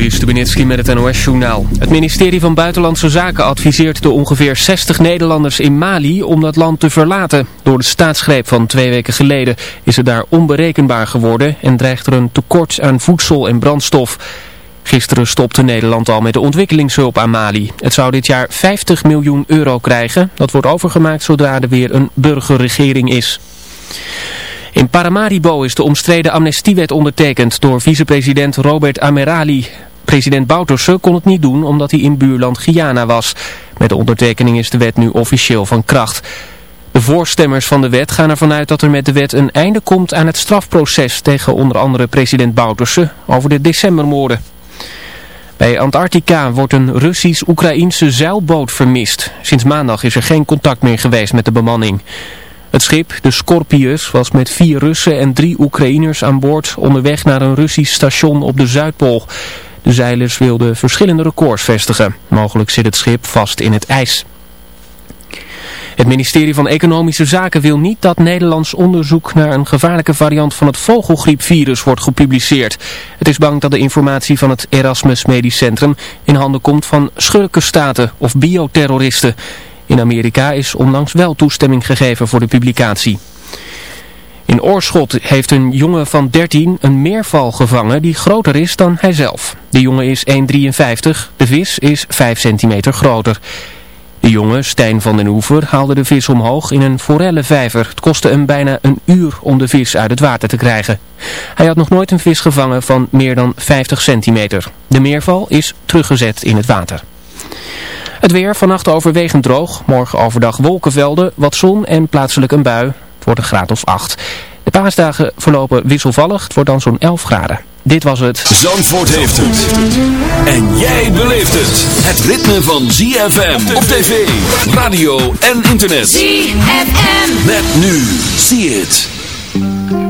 Joris met het NOS-journaal. Het ministerie van Buitenlandse Zaken adviseert de ongeveer 60 Nederlanders in Mali om dat land te verlaten. Door de staatsgreep van twee weken geleden is het daar onberekenbaar geworden en dreigt er een tekort aan voedsel en brandstof. Gisteren stopte Nederland al met de ontwikkelingshulp aan Mali. Het zou dit jaar 50 miljoen euro krijgen. Dat wordt overgemaakt zodra er weer een burgerregering is. In Paramaribo is de omstreden amnestiewet ondertekend door vicepresident Robert Amerali. President Bouterse kon het niet doen omdat hij in buurland Guyana was. Met de ondertekening is de wet nu officieel van kracht. De voorstemmers van de wet gaan ervan uit dat er met de wet een einde komt aan het strafproces tegen onder andere president Bouterse over de decembermoorden. Bij Antarctica wordt een Russisch-Oekraïnse zeilboot vermist. Sinds maandag is er geen contact meer geweest met de bemanning. Het schip, de Scorpius, was met vier Russen en drie Oekraïners aan boord onderweg naar een Russisch station op de Zuidpool. De zeilers wilden verschillende records vestigen. Mogelijk zit het schip vast in het ijs. Het ministerie van Economische Zaken wil niet dat Nederlands onderzoek naar een gevaarlijke variant van het vogelgriepvirus wordt gepubliceerd. Het is bang dat de informatie van het Erasmus Medisch Centrum in handen komt van schurkenstaten of bioterroristen. In Amerika is onlangs wel toestemming gegeven voor de publicatie. In Oorschot heeft een jongen van 13 een meerval gevangen die groter is dan hijzelf. De jongen is 1,53, de vis is 5 centimeter groter. De jongen, Stijn van den Oever, haalde de vis omhoog in een forellenvijver. Het kostte hem bijna een uur om de vis uit het water te krijgen. Hij had nog nooit een vis gevangen van meer dan 50 centimeter. De meerval is teruggezet in het water. Het weer vannacht overwegend droog. Morgen overdag wolkenvelden, wat zon en plaatselijk een bui. Het wordt een graad of 8. De paasdagen verlopen wisselvallig. Het wordt dan zo'n 11 graden. Dit was het. Zandvoort heeft het. En jij beleeft het. Het ritme van ZFM op tv, radio en internet. ZFM. Met nu. Zie het.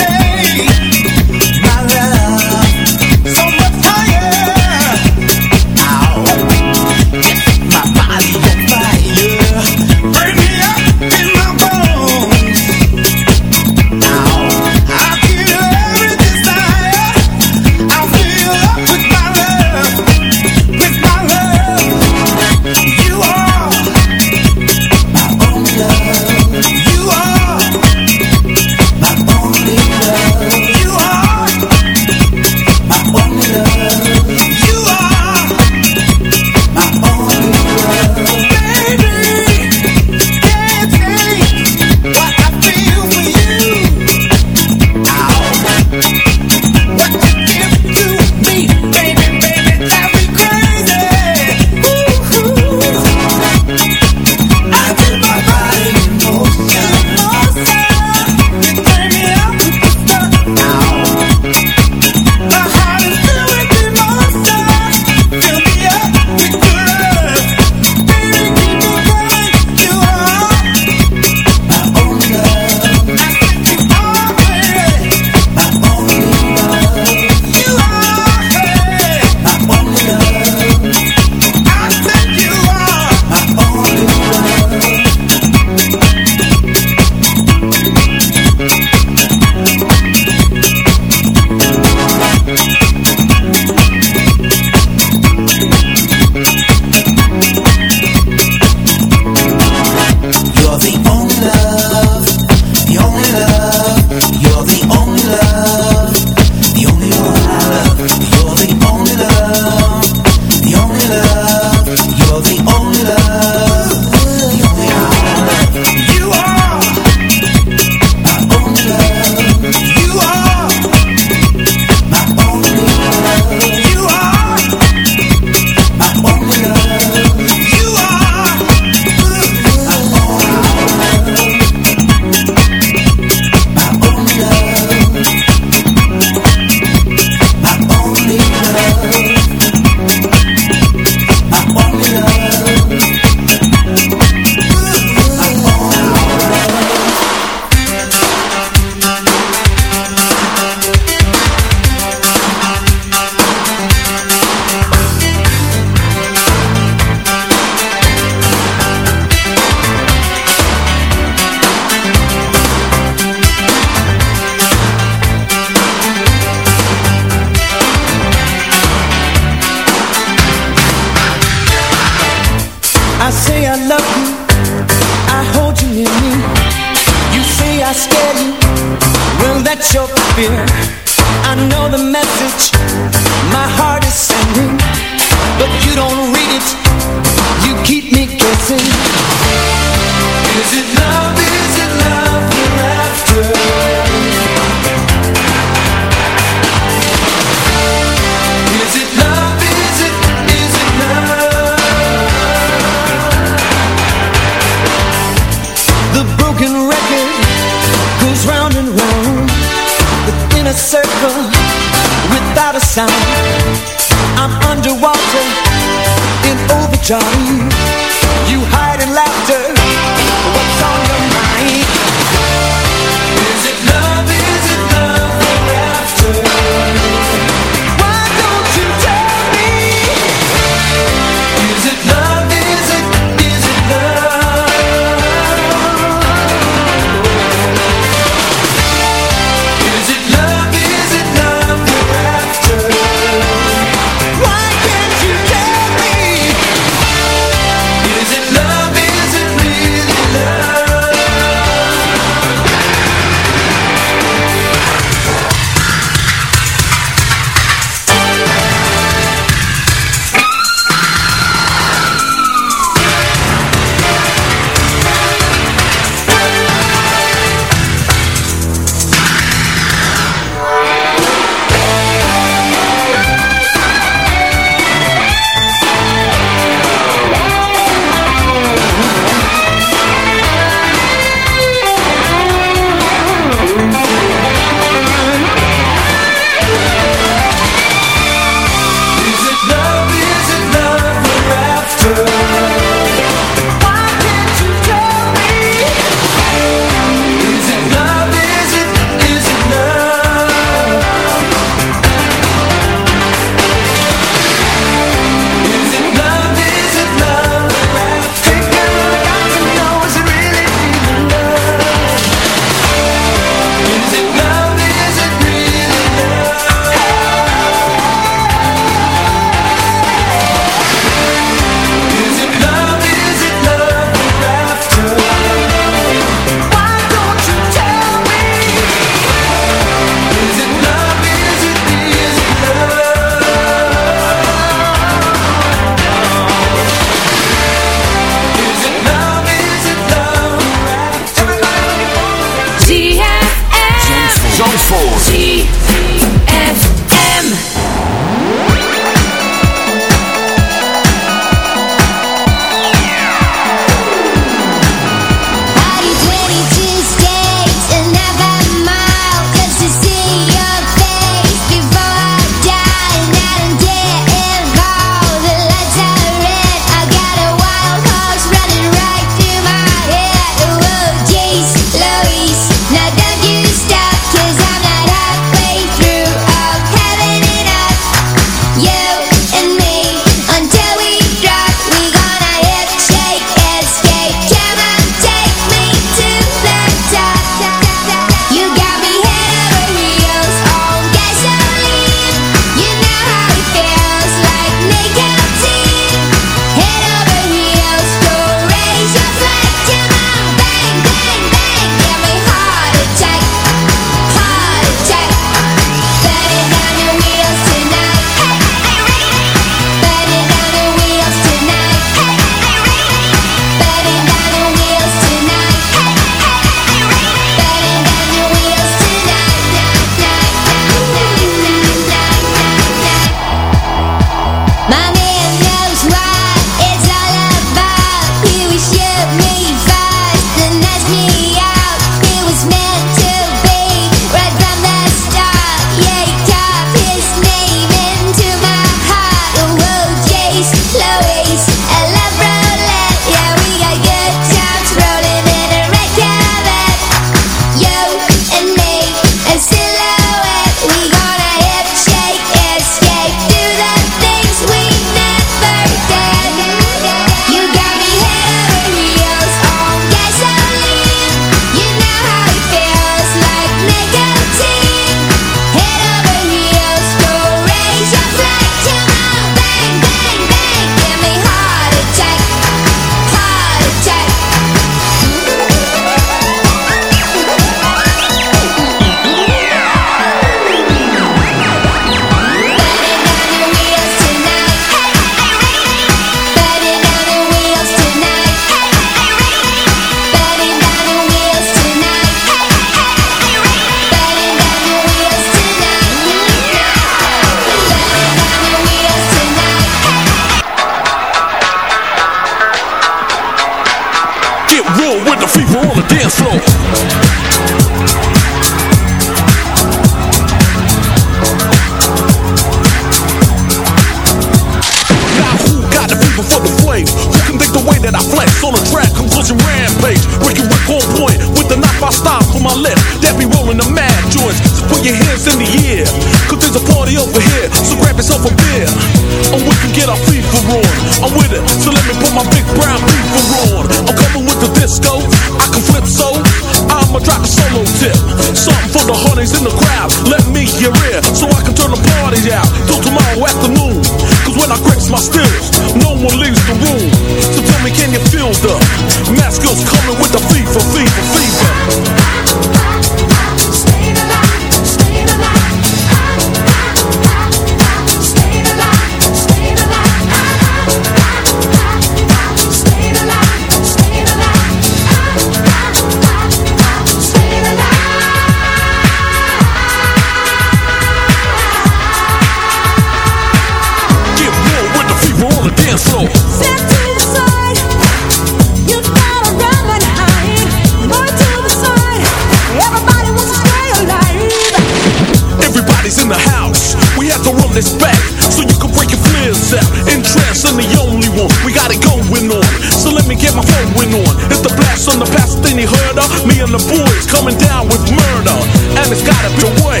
going on. So let me get my phone win on. It's the blast on the past, then he heard her. Me and the boys coming down with murder. And it's gotta be the way.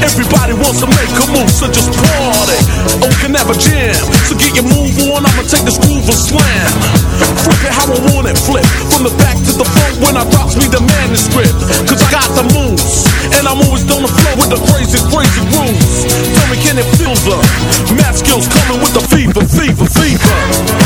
Everybody wants to make a move, so just party. Oh, can a jam. So get your move on, I'ma take this groove and slam. Flip it how I want it, flip. From the back to the front when I drops me the manuscript. Cause I got the moves. And I'm always on the floor with the crazy, crazy rules. Tell me, can it feel the math skills coming with the fever, fever, fever?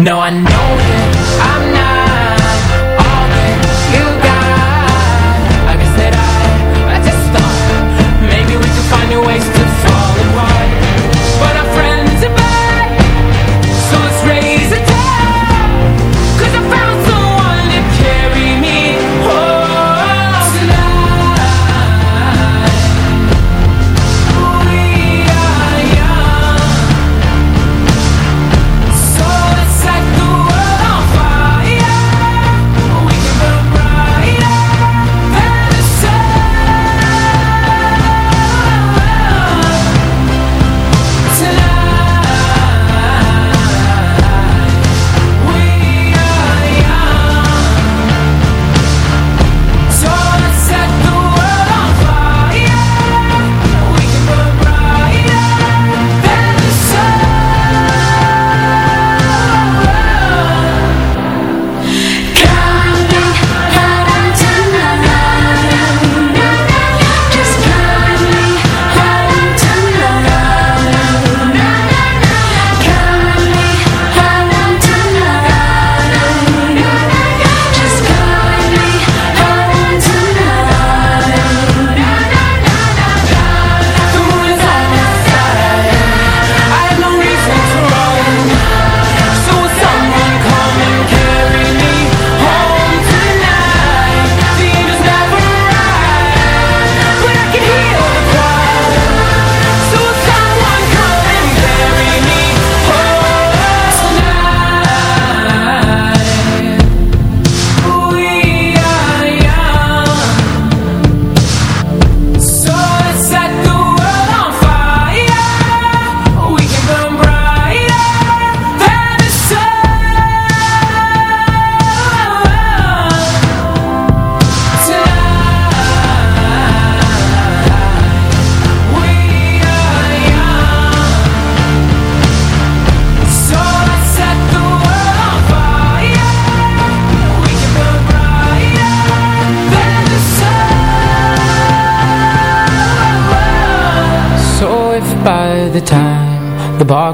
No, I know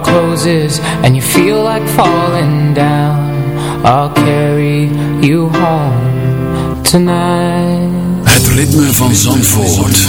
closes and you feel like falling down, I'll carry you home tonight. Het ritme van Zandvoort.